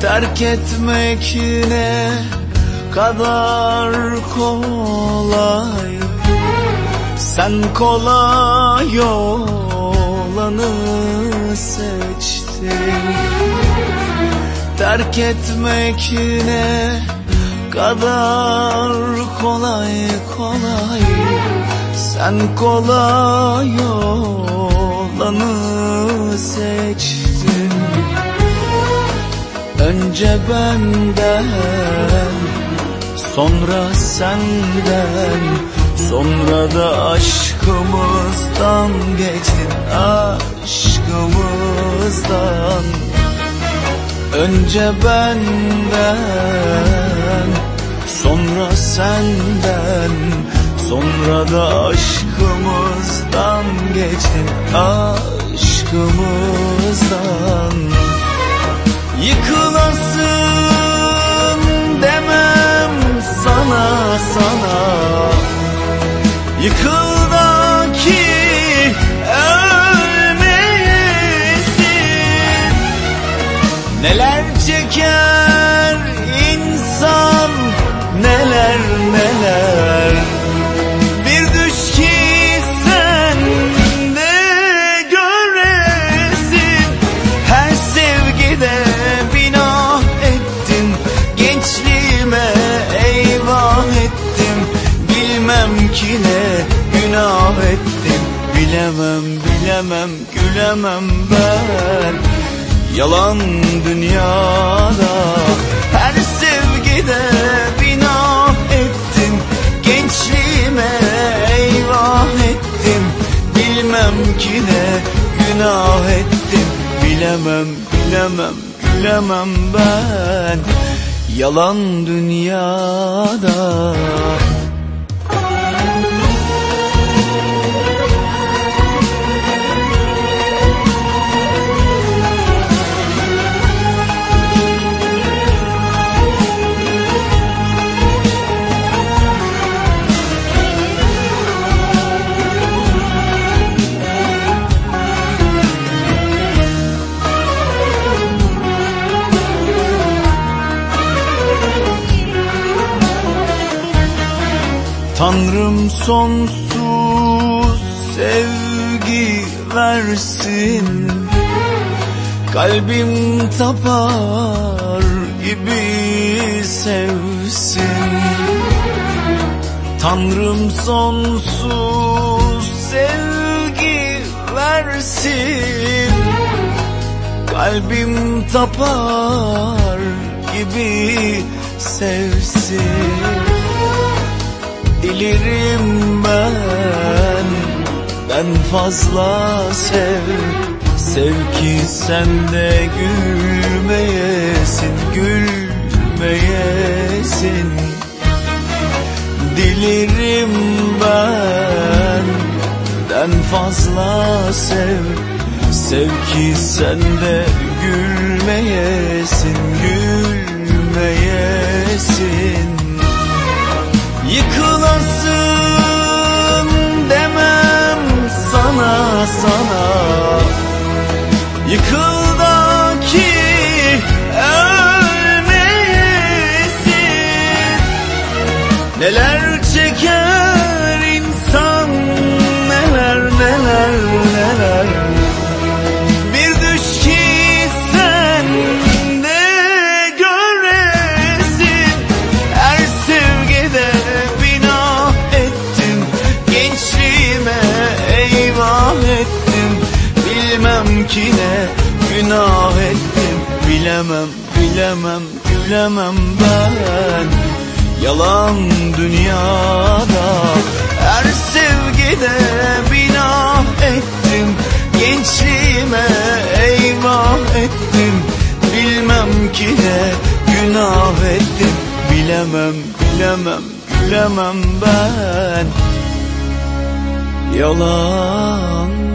Terk etmek ne kadar kolay. Sen kolay olanı seçtin. Terk etmek ne kadar kolay kolay. Sen kolay olanı seçtin Önce benden Sonra senden Sonra da aşkımızdan geçtin Aşkımızdan. Önce benden Sonra senden Sonra da aşkımızdan geçtin Aşkımızdan Yıkıl da Bilemem bilemem gülemem ben. Yalan dünyada Her sevgide binah ettim. Gençliğime eyvah ettim. Bilmem ki ne günah ettim. Bilemem bilemem gülemem ben. Yalan dünyada Tanrım sonsuz sevgi versin. Kalbim tapar gibi sevsin. Tanrım sonsuz sevgi versin. Kalbim tapar gibi sevsin Dilerim ben Ben fazla sev. Sev ki sen de gülmeyesin Gülmeyesin. Dilerim ben Ben fazla sev. Sev ki sen de Gülmeyesin sana. Sana Yıkıl da ki ölmeyesin Neler çeker Bilmem ki ne günah ettim Bilemem bilemem gülemem ben. Yalan dünyada Her sevgide binah ettim. Gençliğime eyvah ettim Bilmem ki ne günah ettim. Bilemem bilemem gülemem ben. Yalan